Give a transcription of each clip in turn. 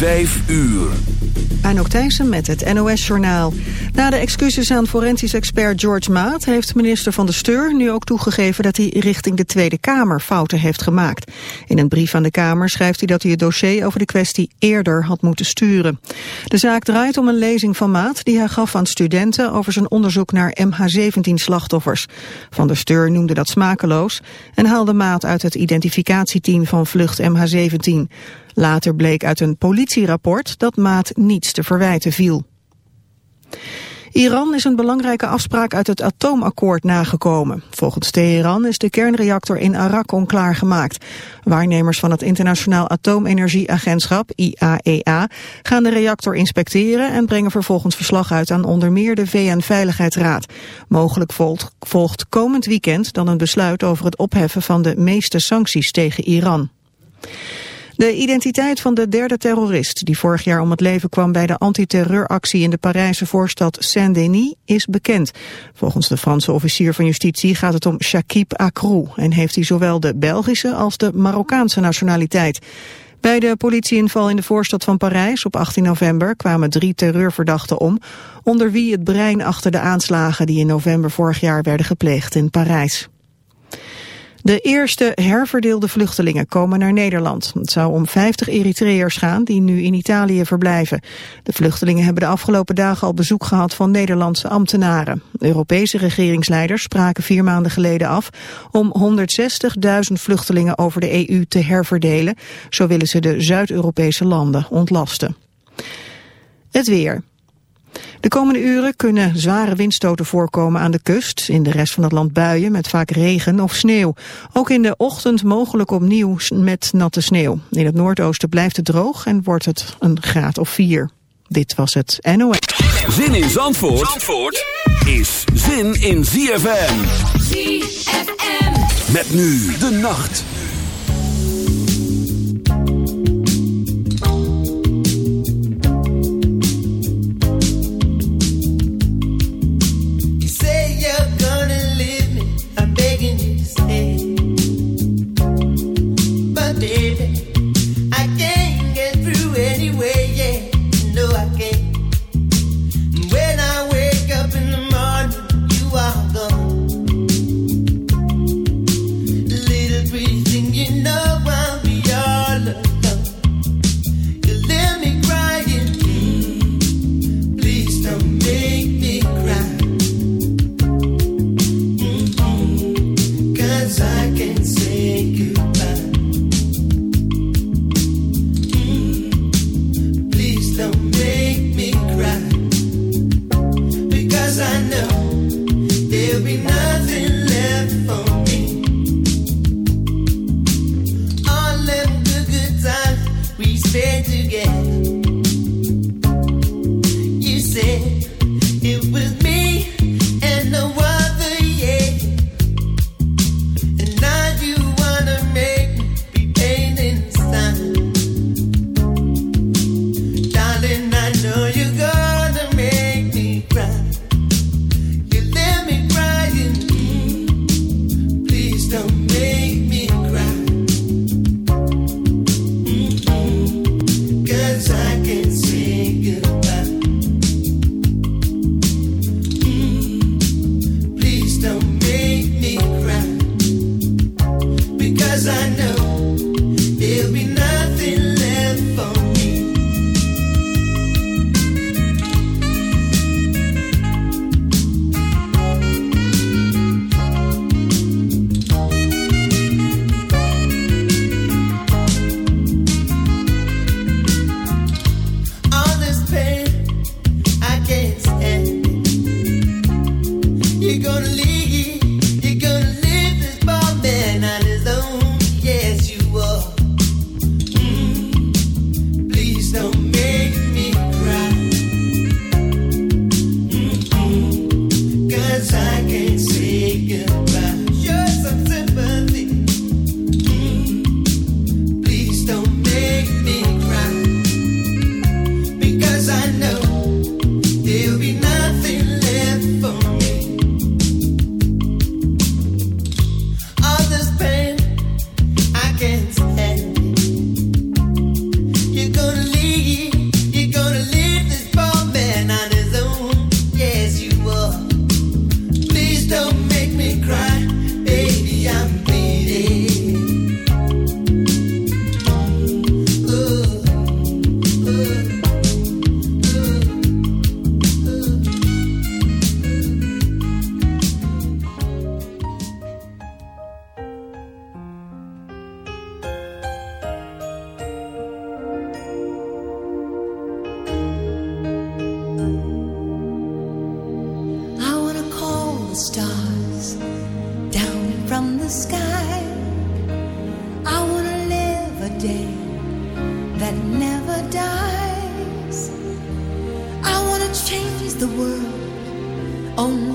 Vijf uur. Anouk Thijssen met het NOS-journaal. Na de excuses aan forensisch expert George Maat... heeft minister Van de Steur nu ook toegegeven... dat hij richting de Tweede Kamer fouten heeft gemaakt. In een brief aan de Kamer schrijft hij dat hij het dossier... over de kwestie eerder had moeten sturen. De zaak draait om een lezing van Maat... die hij gaf aan studenten over zijn onderzoek naar MH17-slachtoffers. Van der Steur noemde dat smakeloos... en haalde Maat uit het identificatieteam van vlucht MH17... Later bleek uit een politierapport dat Maat niets te verwijten viel. Iran is een belangrijke afspraak uit het atoomakkoord nagekomen. Volgens Teheran is de kernreactor in Arak onklaargemaakt. Waarnemers van het Internationaal Atoomenergieagentschap, IAEA, e gaan de reactor inspecteren en brengen vervolgens verslag uit aan onder meer de VN-veiligheidsraad. Mogelijk volgt, volgt komend weekend dan een besluit over het opheffen van de meeste sancties tegen Iran. De identiteit van de derde terrorist die vorig jaar om het leven kwam bij de antiterreuractie in de Parijse voorstad Saint-Denis is bekend. Volgens de Franse officier van justitie gaat het om Shakib Akrou en heeft hij zowel de Belgische als de Marokkaanse nationaliteit. Bij de politieinval in de voorstad van Parijs op 18 november kwamen drie terreurverdachten om, onder wie het brein achter de aanslagen die in november vorig jaar werden gepleegd in Parijs. De eerste herverdeelde vluchtelingen komen naar Nederland. Het zou om 50 Eritreërs gaan die nu in Italië verblijven. De vluchtelingen hebben de afgelopen dagen al bezoek gehad van Nederlandse ambtenaren. Europese regeringsleiders spraken vier maanden geleden af om 160.000 vluchtelingen over de EU te herverdelen. Zo willen ze de Zuid-Europese landen ontlasten. Het weer. De komende uren kunnen zware windstoten voorkomen aan de kust. In de rest van het land buien met vaak regen of sneeuw. Ook in de ochtend mogelijk opnieuw met natte sneeuw. In het noordoosten blijft het droog en wordt het een graad of 4. Dit was het NOS. Zin in Zandvoort, Zandvoort is zin in ZFM. ZFM. Met nu de nacht. sky. I want to live a day that never dies. I want to change the world. Oh,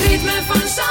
know you're hoping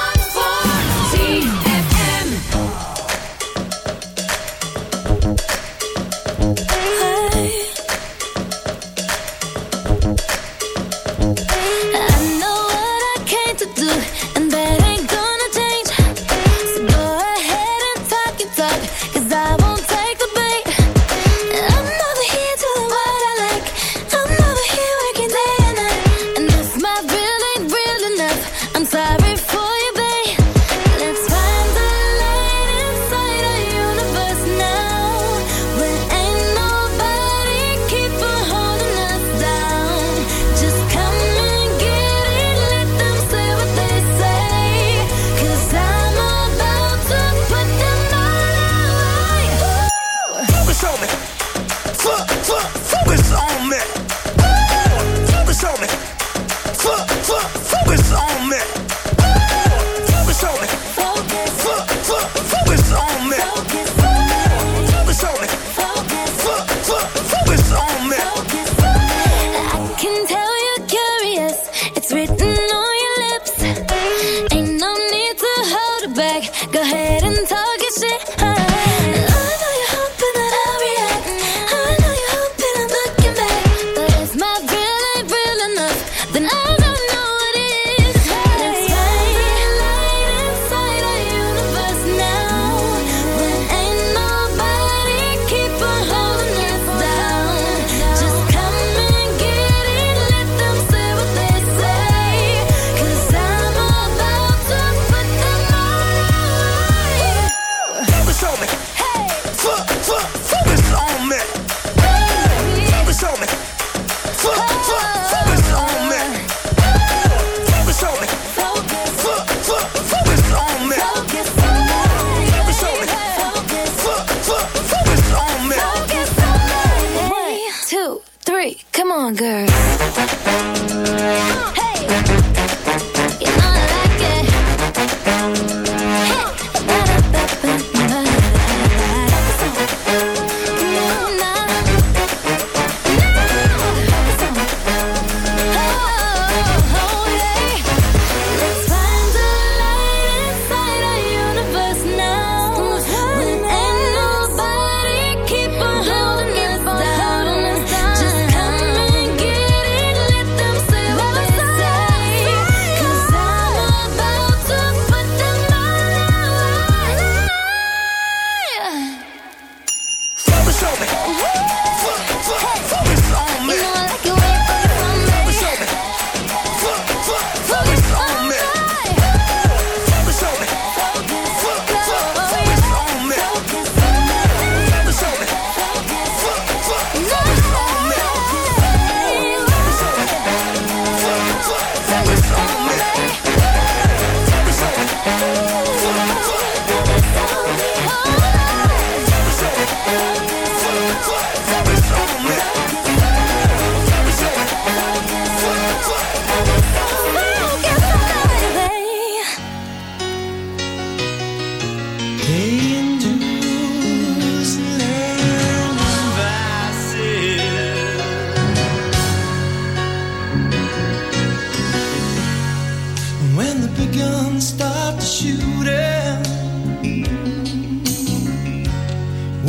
and the big guns start to shooting.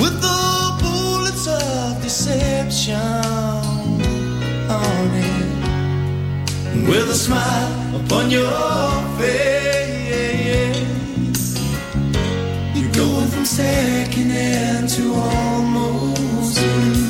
With the bullets of deception on it. With a smile upon your face. You're going from second hand to almost.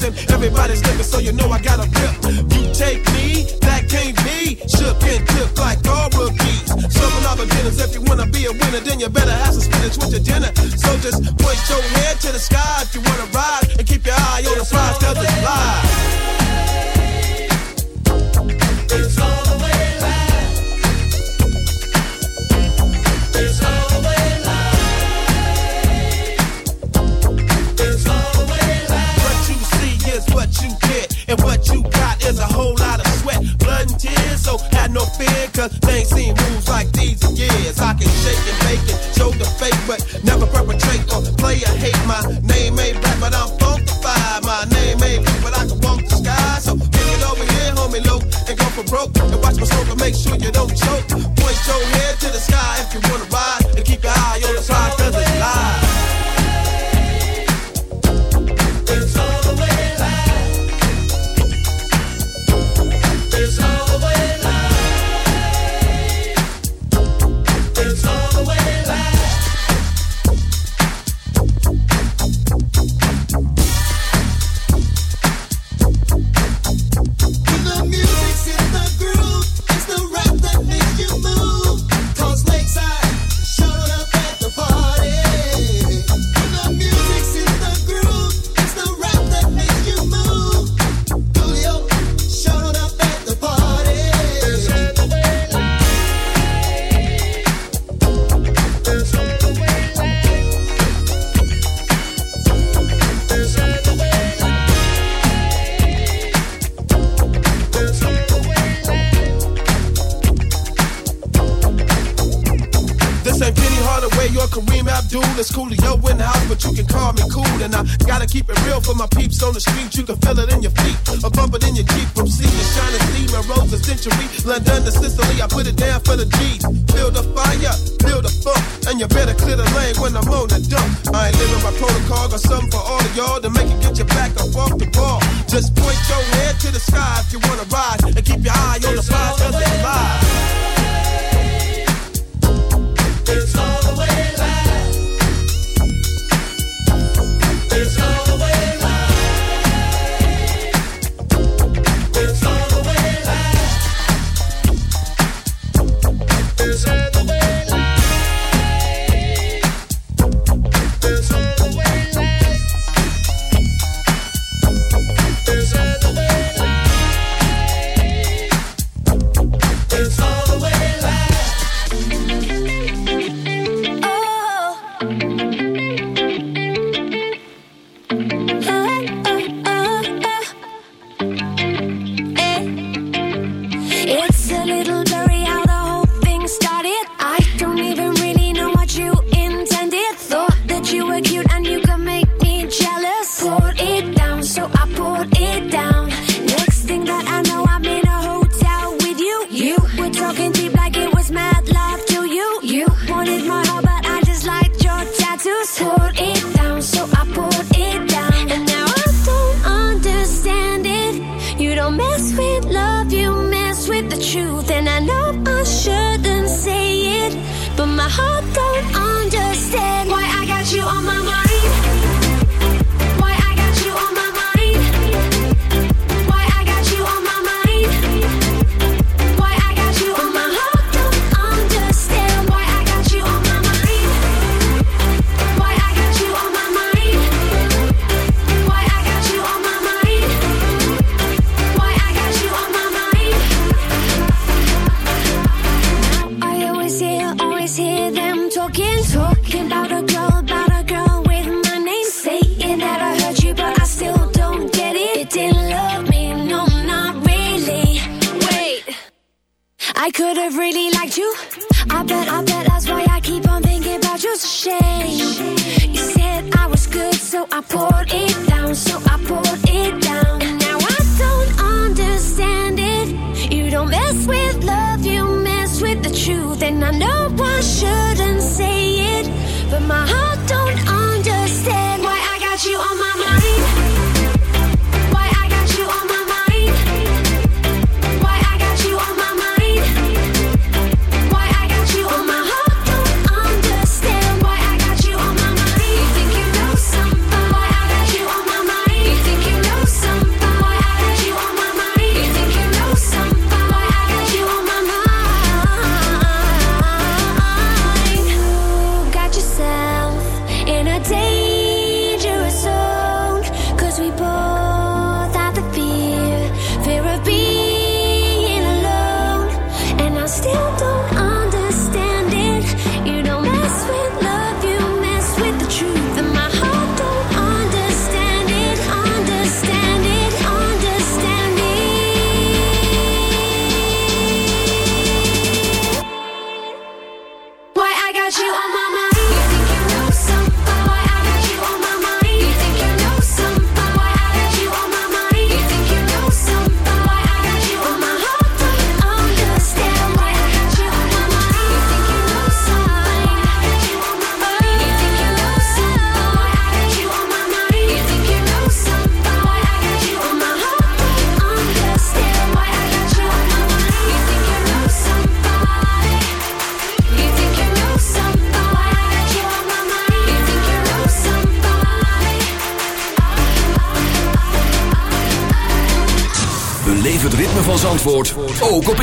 listen. Everybody's looking, so you know I got a grip. You take me, that can't be. Shook and tipped like all rookies. Serving all the dinners. If you wanna be a winner, then you better have some spinach with your dinner. So just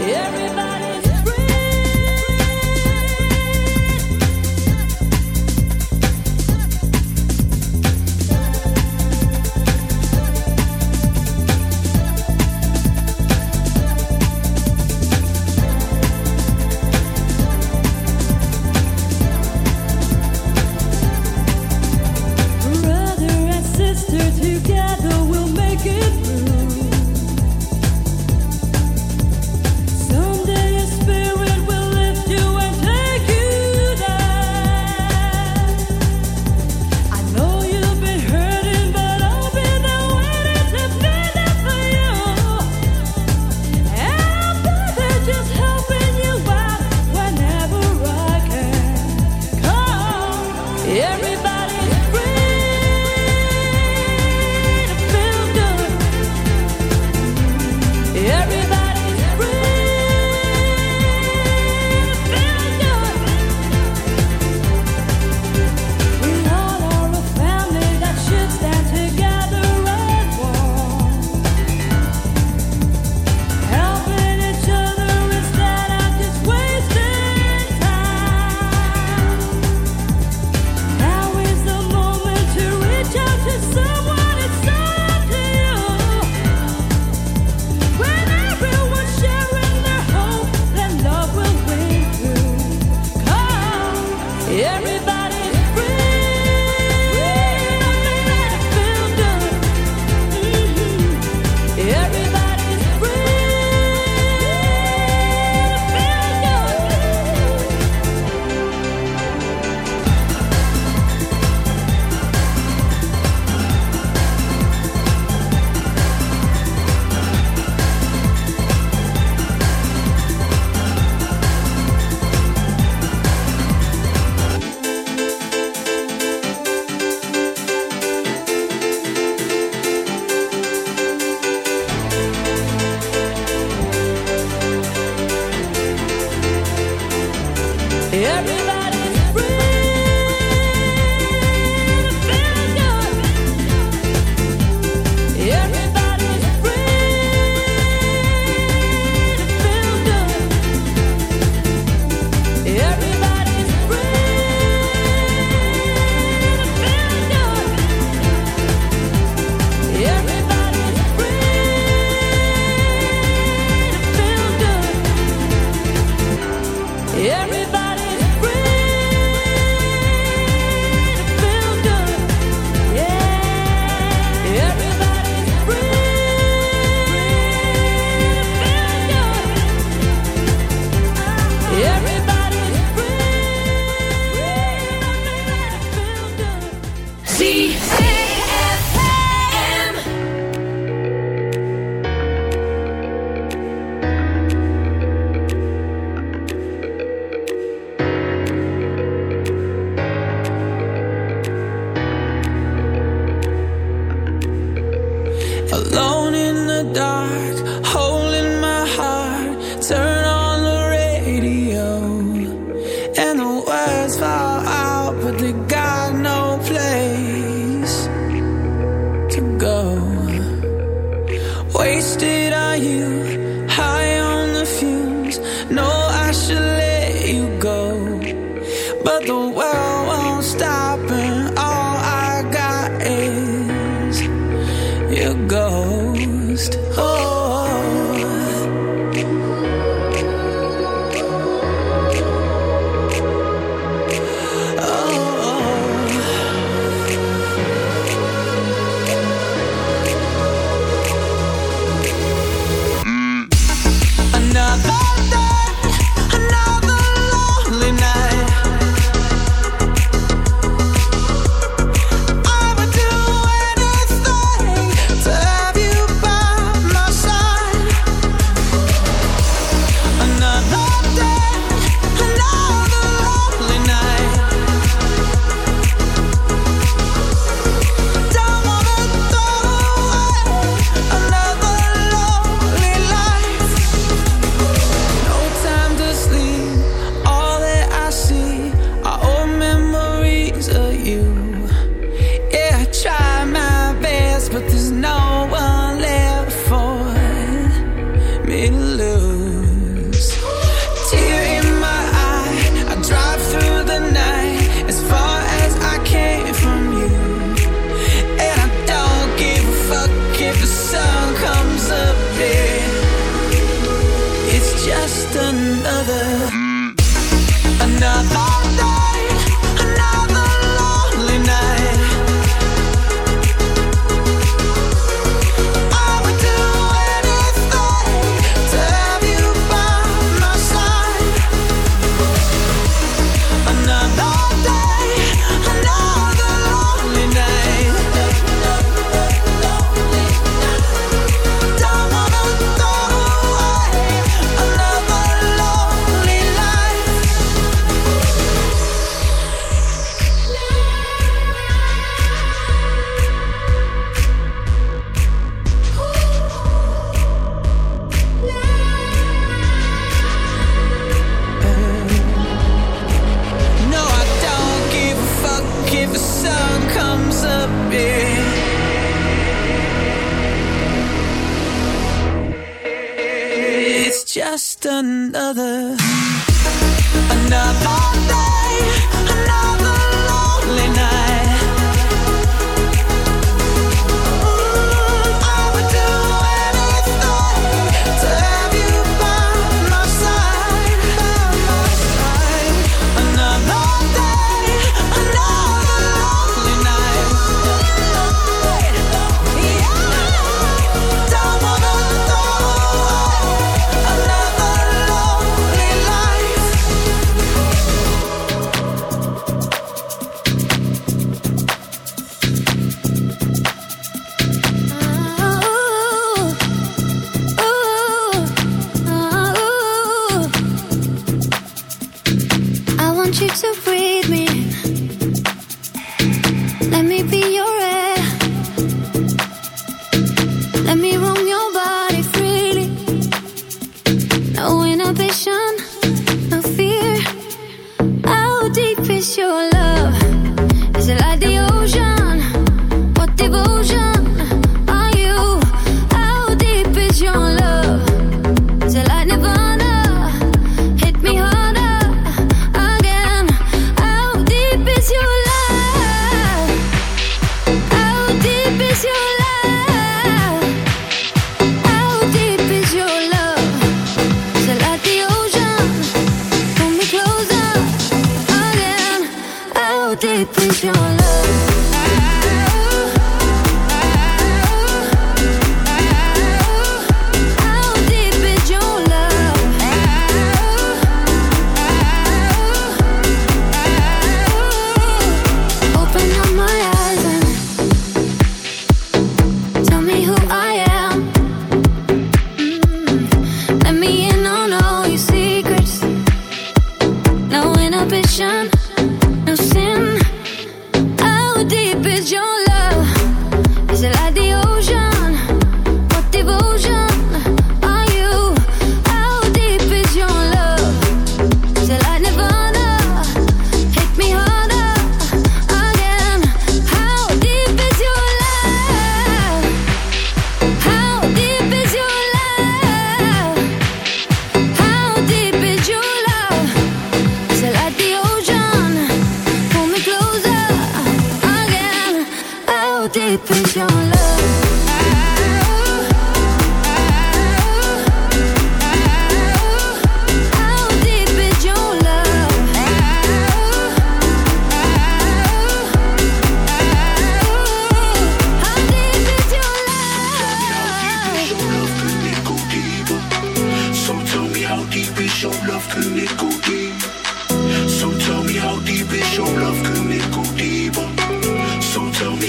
Everybody's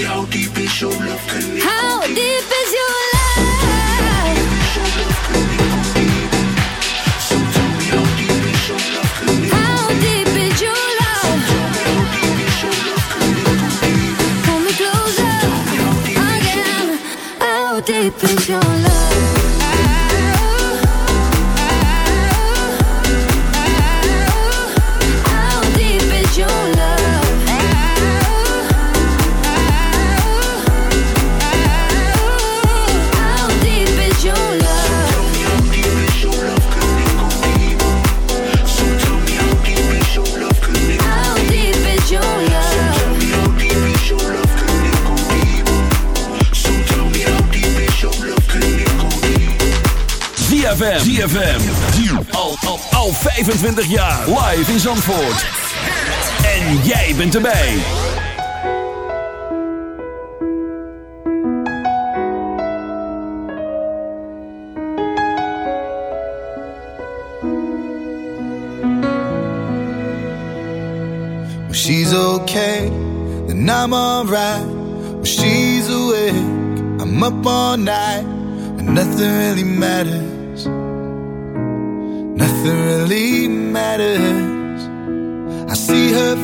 how deep is your love can it How deep is your love? How deep is your love? deep is your love ZFM. Al, al, al 25 jaar. Live in Zandvoort. En jij bent erbij. Well, she's okay, then I'm alright. Well, she's awake, I'm up all night, and nothing really matters.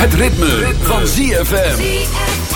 Het ritme, van ZFM.